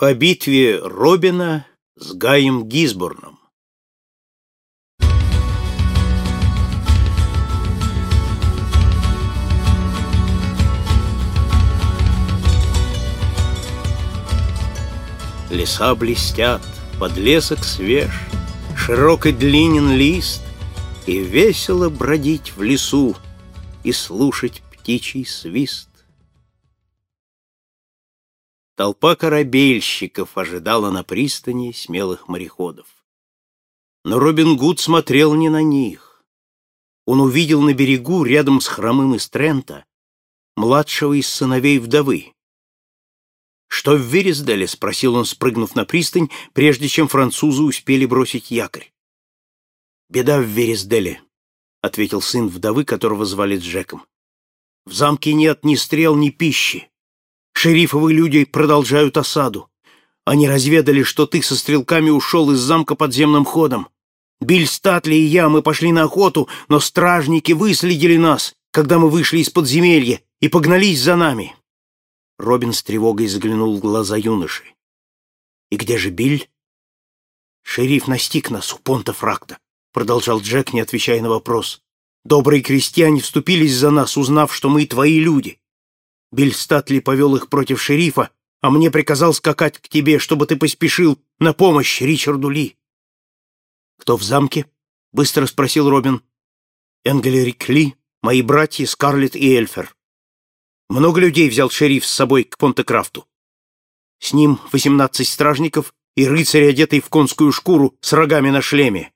О битве Робина с Гаем Гизборном Леса блестят, подлесок свеж, Широк и длинен лист, И весело бродить в лесу И слушать птичий свист. Толпа корабельщиков ожидала на пристани смелых мореходов. Но Робин Гуд смотрел не на них. Он увидел на берегу, рядом с хромым из Трента, младшего из сыновей вдовы. «Что в Вересделе?» — спросил он, спрыгнув на пристань, прежде чем французы успели бросить якорь. «Беда в Вересделе», — ответил сын вдовы, которого звали Джеком. «В замке нет ни стрел, ни пищи. Шерифовы люди продолжают осаду. Они разведали, что ты со стрелками ушел из замка подземным ходом. Биль Статли и я, мы пошли на охоту, но стражники выследили нас, когда мы вышли из подземелья, и погнались за нами. Робин с тревогой заглянул в глаза юноши. «И где же Биль?» «Шериф настиг нас у понта Фракта», — продолжал Джек, не отвечая на вопрос. «Добрые крестьяне вступились за нас, узнав, что мы твои люди. Биль Статли повел их против шерифа, а мне приказал скакать к тебе, чтобы ты поспешил на помощь Ричарду Ли». «Кто в замке?» — быстро спросил Робин. «Энгелерик Ли, мои братья Скарлетт и Эльфер. Много людей взял шериф с собой к Понтекрафту. С ним восемнадцать стражников и рыцарь, одетый в конскую шкуру с рогами на шлеме.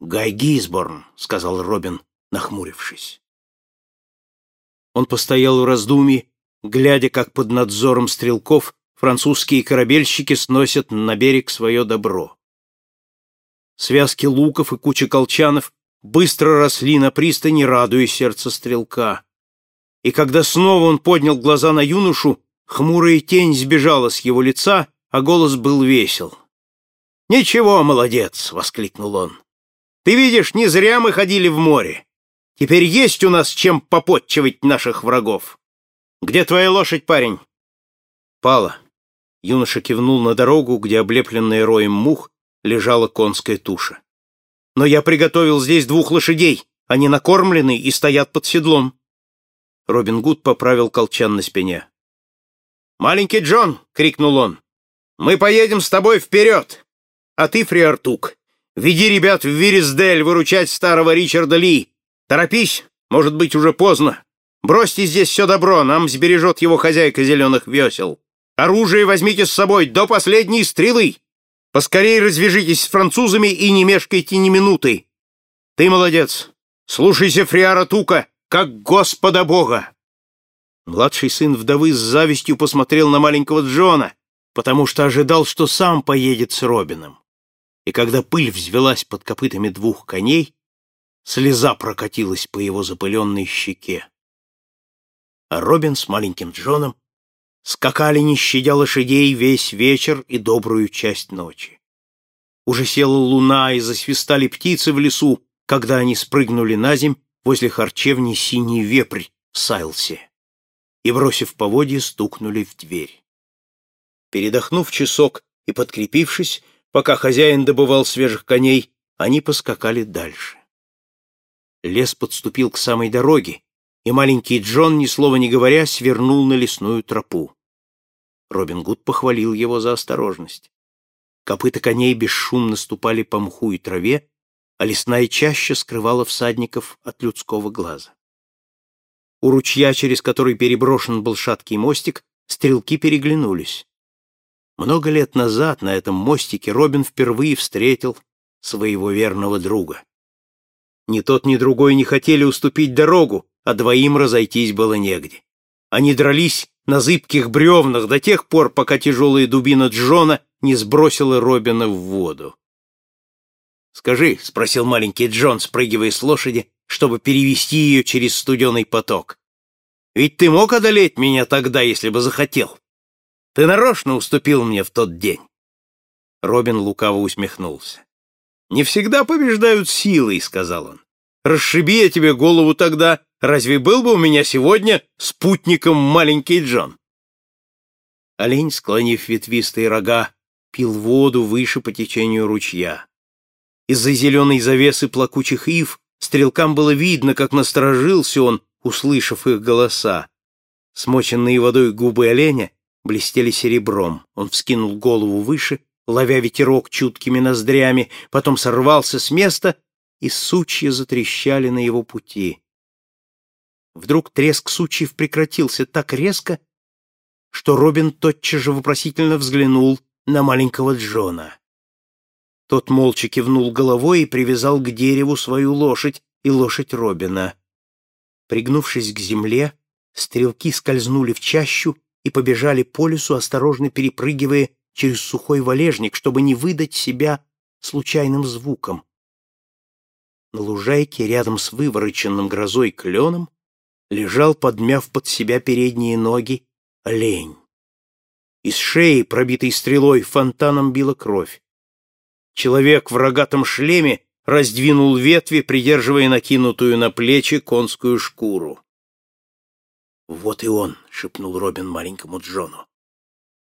«Гай Гизборн», — сказал Робин, нахмурившись. Он постоял в раздумье, глядя, как под надзором стрелков французские корабельщики сносят на берег свое добро. Связки луков и куча колчанов быстро росли на пристани, радуя сердце стрелка и когда снова он поднял глаза на юношу, хмурая тень сбежала с его лица, а голос был весел. «Ничего, молодец!» — воскликнул он. «Ты видишь, не зря мы ходили в море. Теперь есть у нас чем попотчевать наших врагов. Где твоя лошадь, парень?» «Пала». Юноша кивнул на дорогу, где, облепленная роем мух, лежала конская туша. «Но я приготовил здесь двух лошадей. Они накормлены и стоят под седлом». Робин Гуд поправил колчан на спине. «Маленький Джон!» — крикнул он. «Мы поедем с тобой вперед! А ты, Фриартук, веди ребят в Вирисдель выручать старого Ричарда Ли. Торопись, может быть, уже поздно. Бросьте здесь все добро, нам сбережет его хозяйка зеленых весел. Оружие возьмите с собой до последней стрелы. Поскорей развяжитесь с французами и не мешкайте ни минуты. Ты молодец. Слушайся Фриара Тука как Господа Бога!» Младший сын вдовы с завистью посмотрел на маленького Джона, потому что ожидал, что сам поедет с Робином. И когда пыль взвелась под копытами двух коней, слеза прокатилась по его запыленной щеке. А Робин с маленьким Джоном скакали, не щадя лошадей, весь вечер и добрую часть ночи. Уже села луна, и засвистали птицы в лесу, когда они спрыгнули на земь возле харчевни «Синий вепрь» в Сайлсе и, бросив поводья, стукнули в дверь. Передохнув часок и подкрепившись, пока хозяин добывал свежих коней, они поскакали дальше. Лес подступил к самой дороге, и маленький Джон, ни слова не говоря, свернул на лесную тропу. Робин Гуд похвалил его за осторожность. Копыта коней бесшумно ступали по мху и траве, а лесная чаща скрывала всадников от людского глаза. У ручья, через который переброшен был шаткий мостик, стрелки переглянулись. Много лет назад на этом мостике Робин впервые встретил своего верного друга. Ни тот, ни другой не хотели уступить дорогу, а двоим разойтись было негде. Они дрались на зыбких бревнах до тех пор, пока тяжелая дубина Джона не сбросила Робина в воду. «Скажи», — спросил маленький Джон, спрыгивая с лошади, чтобы перевести ее через студеный поток. «Ведь ты мог одолеть меня тогда, если бы захотел. Ты нарочно уступил мне в тот день». Робин лукаво усмехнулся. «Не всегда побеждают силой», — сказал он. «Расшиби я тебе голову тогда, разве был бы у меня сегодня спутником маленький Джон?» Олень, склонив ветвистые рога, пил воду выше по течению ручья. Из-за зеленой завесы плакучих ив стрелкам было видно, как насторожился он, услышав их голоса. Смоченные водой губы оленя блестели серебром. Он вскинул голову выше, ловя ветерок чуткими ноздрями, потом сорвался с места, и сучья затрещали на его пути. Вдруг треск сучьев прекратился так резко, что Робин тотчас же вопросительно взглянул на маленького Джона. Тот молча кивнул головой и привязал к дереву свою лошадь и лошадь Робина. Пригнувшись к земле, стрелки скользнули в чащу и побежали по лесу, осторожно перепрыгивая через сухой валежник, чтобы не выдать себя случайным звуком. На лужайке рядом с вывороченным грозой кленом лежал, подмяв под себя передние ноги, олень. Из шеи, пробитой стрелой, фонтаном била кровь. Человек в рогатом шлеме раздвинул ветви, придерживая накинутую на плечи конскую шкуру. «Вот и он», — шепнул Робин маленькому Джону.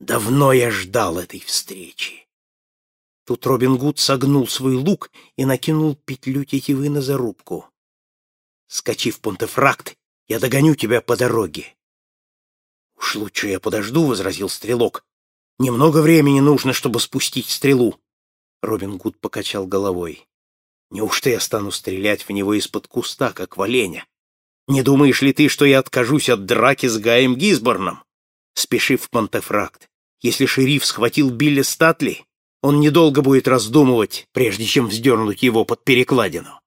«Давно я ждал этой встречи». Тут Робин Гуд согнул свой лук и накинул петлю тетивы на зарубку. «Скачив Понтефракт, я догоню тебя по дороге». «Уж лучше я подожду», — возразил стрелок. «Немного времени нужно, чтобы спустить стрелу. Робин Гуд покачал головой. «Неужто я стану стрелять в него из-под куста, как в оленя? Не думаешь ли ты, что я откажусь от драки с Гаем Гизборном? Спеши в Понтефракт. Если шериф схватил Билли Статли, он недолго будет раздумывать, прежде чем вздернуть его под перекладину».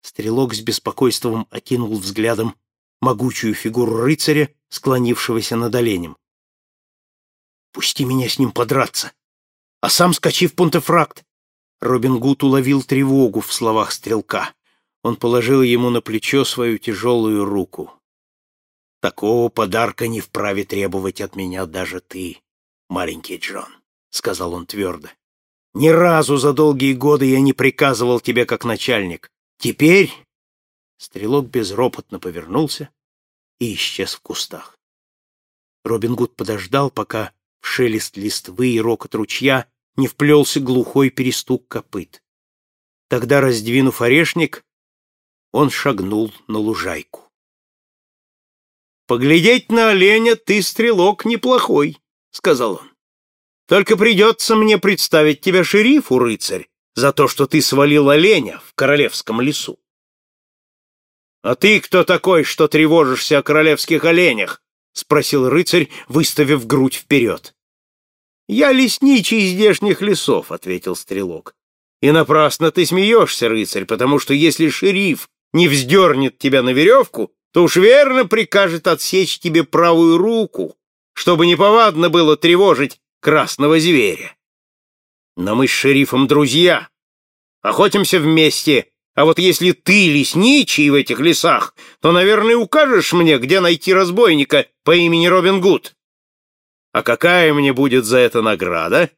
Стрелок с беспокойством окинул взглядом могучую фигуру рыцаря, склонившегося над оленем. «Пусти меня с ним подраться», а сам скачи в Понтефракт. Робин Гуд уловил тревогу в словах стрелка. Он положил ему на плечо свою тяжелую руку. «Такого подарка не вправе требовать от меня даже ты, маленький Джон», — сказал он твердо. «Ни разу за долгие годы я не приказывал тебе как начальник. Теперь...» Стрелок безропотно повернулся и исчез в кустах. Робин Гуд подождал, пока шелест листвы и рокот ручья не вплелся глухой перестук копыт. Тогда, раздвинув орешник, он шагнул на лужайку. «Поглядеть на оленя ты, стрелок, неплохой», — сказал он. «Только придется мне представить тебя шерифу, рыцарь, за то, что ты свалил оленя в королевском лесу». «А ты кто такой, что тревожишься о королевских оленях?» — спросил рыцарь, выставив грудь вперед. «Я лесничий здешних лесов», — ответил стрелок. «И напрасно ты смеешься, рыцарь, потому что если шериф не вздернет тебя на веревку, то уж верно прикажет отсечь тебе правую руку, чтобы неповадно было тревожить красного зверя. Но мы с шерифом друзья, охотимся вместе, а вот если ты лесничий в этих лесах, то, наверное, укажешь мне, где найти разбойника по имени Робин Гуд. А какая мне будет за это награда?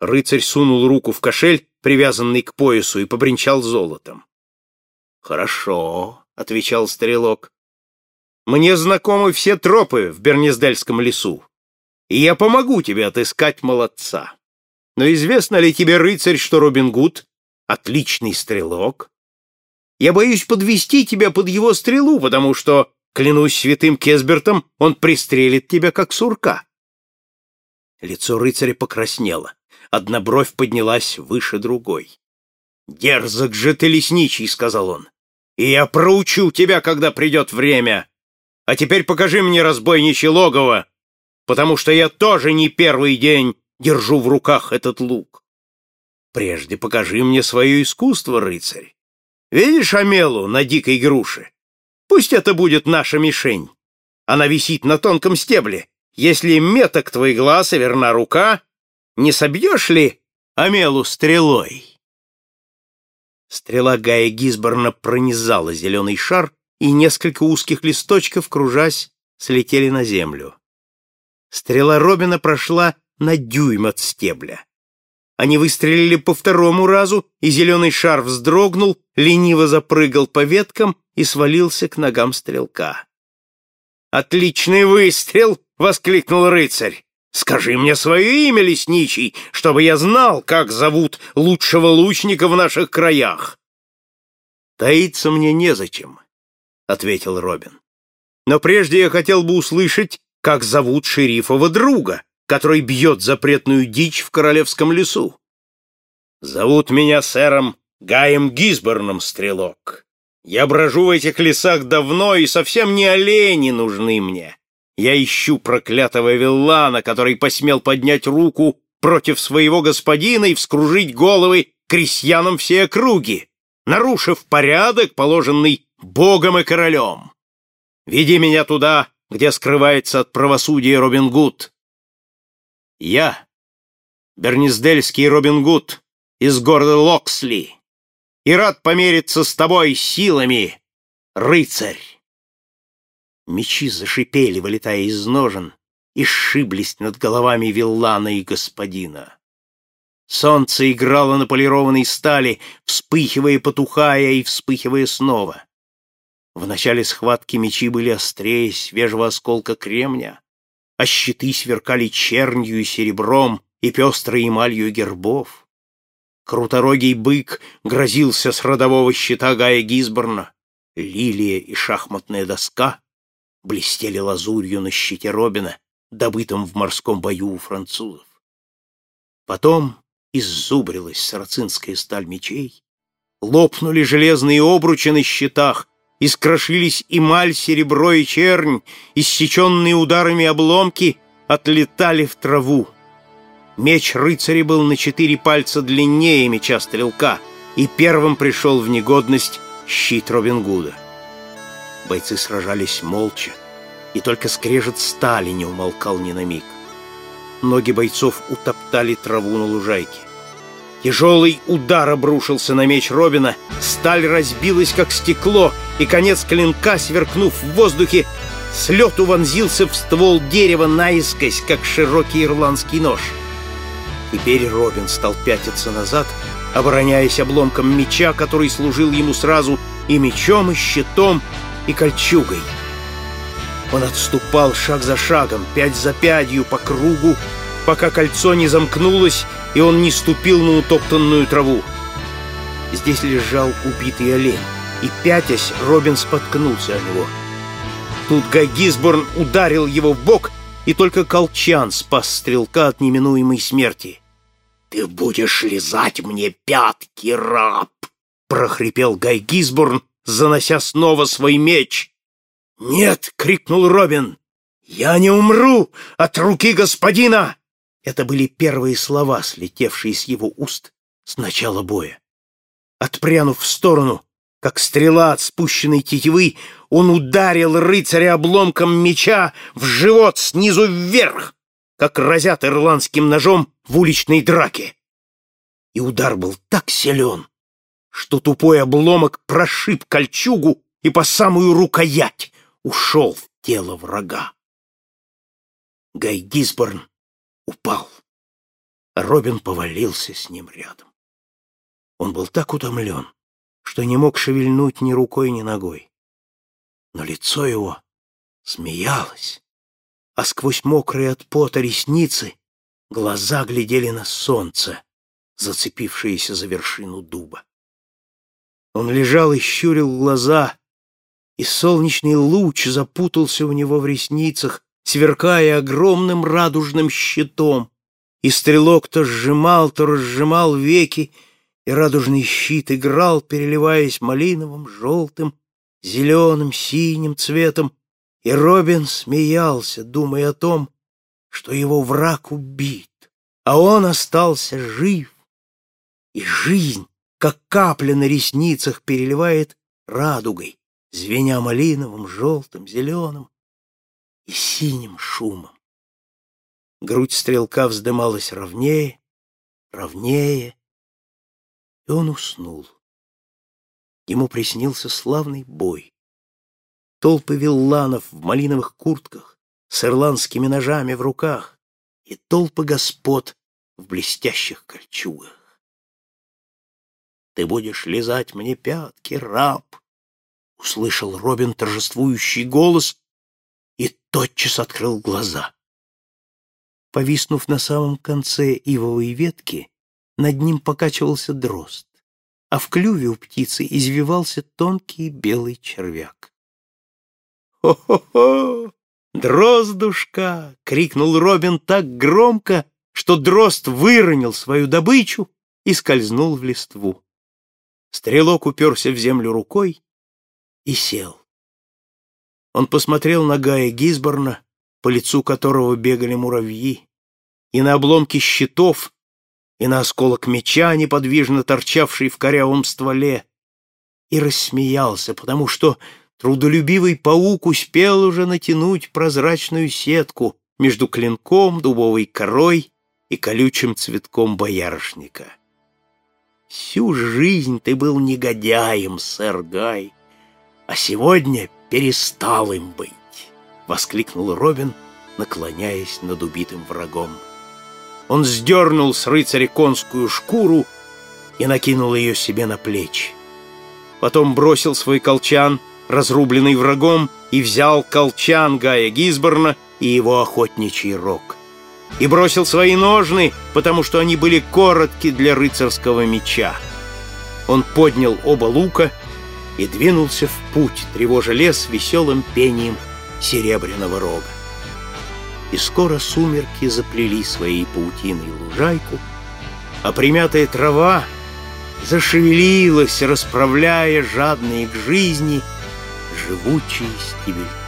Рыцарь сунул руку в кошель, привязанный к поясу, и побренчал золотом. Хорошо, отвечал стрелок. Мне знакомы все тропы в Бернездельском лесу, и я помогу тебе отыскать молодца. Но известно ли тебе, рыцарь, что Робин Гуд — отличный стрелок? Я боюсь подвести тебя под его стрелу, потому что, клянусь святым Кесбертом, он пристрелит тебя, как сурка. Лицо рыцаря покраснело. Одна бровь поднялась выше другой. «Дерзок же ты, лесничий!» — сказал он. «И я проучу тебя, когда придет время. А теперь покажи мне разбойничье логово, потому что я тоже не первый день держу в руках этот лук. Прежде покажи мне свое искусство, рыцарь. Видишь Амелу на дикой груше? Пусть это будет наша мишень. Она висит на тонком стебле, если меток твой глаз и верна рука, не собьешь ли Амелу стрелой?» Стрела Гая Гизборна пронизала зеленый шар, и несколько узких листочков, кружась, слетели на землю. Стрела Робина прошла на дюйм от стебля. Они выстрелили по второму разу, и зеленый шар вздрогнул, лениво запрыгал по веткам и свалился к ногам стрелка. «Отличный выстрел!» воскликнул рыцарь. «Скажи мне свое имя, лесничий, чтобы я знал, как зовут лучшего лучника в наших краях». «Таиться мне незачем», — ответил Робин. «Но прежде я хотел бы услышать, как зовут шерифова друга, который бьет запретную дичь в королевском лесу». «Зовут меня сэром Гаем Гизборном, стрелок. Я брожу в этих лесах давно, и совсем не олени нужны мне. Я ищу проклятого Виллана, который посмел поднять руку против своего господина и вскружить головы крестьянам всей округи, нарушив порядок, положенный Богом и королем. Веди меня туда, где скрывается от правосудия Робин Гуд. Я, Берниздельский Робин Гуд, из города Локсли, и рад помериться с тобой силами, рыцарь. Мечи зашипели, вылетая из ножен, и сшиблись над головами Виллана и господина. Солнце играло на полированной стали, вспыхивая, потухая и вспыхивая снова. В начале схватки мечи были острее свежего осколка кремня, а щиты сверкали чернью и серебром и пестрой эмалью гербов. Круторогий бык грозился с родового щита Гая Гизборна, лилия и шахматная доска блестели лазурью на щите Робина, добытом в морском бою у французов. Потом иззубрилась сарацинская сталь мечей, лопнули железные обручи на щитах, искрошились эмаль, серебро и чернь, иссеченные ударами обломки отлетали в траву. Меч рыцаря был на четыре пальца длиннее меча стрелка, и первым пришел в негодность щит Робин Гуда. Бойцы сражались молча, и только скрежет стали не умолкал ни на миг. Ноги бойцов утоптали траву на лужайке. Тяжелый удар обрушился на меч Робина, сталь разбилась, как стекло, и конец клинка, сверкнув в воздухе, с лету вонзился в ствол дерева наискось, как широкий ирландский нож. Теперь Робин стал пятиться назад, обороняясь обломком меча, который служил ему сразу и мечом, и щитом, и кольчугой. Он отступал шаг за шагом, пять за пятью по кругу, пока кольцо не замкнулось, и он не ступил на утоптанную траву. Здесь лежал убитый олень, и, пятясь, Робин споткнулся о него. Тут Гай Гисборн ударил его в бок, и только колчан спас стрелка от неминуемой смерти. «Ты будешь лизать мне пятки, раб!» — прохрипел Гай Гисборн, занося снова свой меч. «Нет!» — крикнул Робин. «Я не умру от руки господина!» Это были первые слова, слетевшие с его уст с начала боя. Отпрянув в сторону, как стрела от спущенной тетивы, он ударил рыцаря обломком меча в живот снизу вверх, как разят ирландским ножом в уличной драке. И удар был так силен, что тупой обломок прошиб кольчугу и по самую рукоять ушел в тело врага. Гай Гисборн упал. Робин повалился с ним рядом. Он был так утомлен, что не мог шевельнуть ни рукой, ни ногой. Но лицо его смеялось, а сквозь мокрые от пота ресницы глаза глядели на солнце, зацепившееся за вершину дуба. Он лежал и щурил глаза, и солнечный луч запутался у него в ресницах, сверкая огромным радужным щитом, и стрелок то сжимал, то разжимал веки, и радужный щит играл, переливаясь малиновым, желтым, зеленым, синим цветом, и Робин смеялся, думая о том, что его враг убит, а он остался жив, и жизнь, как капля на ресницах, переливает радугой, звеня малиновым, желтым, зеленым и синим шумом. Грудь стрелка вздымалась ровнее, ровнее, и он уснул. Ему приснился славный бой. Толпы вилланов в малиновых куртках с ирландскими ножами в руках и толпы господ в блестящих кольчугах. «Ты будешь лизать мне пятки, раб!» Услышал Робин торжествующий голос и тотчас открыл глаза. Повиснув на самом конце ивовой ветки, над ним покачивался дрозд, а в клюве у птицы извивался тонкий белый червяк. «Хо-хо-хо! Дроздушка!» — крикнул Робин так громко, что дрозд выронил свою добычу и скользнул в листву. Стрелок уперся в землю рукой и сел. Он посмотрел на Гая Гизборна, по лицу которого бегали муравьи, и на обломки щитов, и на осколок меча, неподвижно торчавший в корявом стволе, и рассмеялся, потому что трудолюбивый паук успел уже натянуть прозрачную сетку между клинком, дубовой корой и колючим цветком боярышника. Всю жизнь ты был негодяем, сэр Гай, а сегодня перестал им быть, — воскликнул Робин, наклоняясь над убитым врагом. Он сдернул с рыцаря конскую шкуру и накинул ее себе на плечи. Потом бросил свой колчан, разрубленный врагом, и взял колчан Гая Гизборна и его охотничий рог. И бросил свои ножны, потому что они были коротки для рыцарского меча. Он поднял оба лука и двинулся в путь, тревожа лес веселым пением серебряного рога. И скоро сумерки заплели своей паутиной лужайку, а примятая трава зашевелилась, расправляя жадные к жизни живучие стебельки.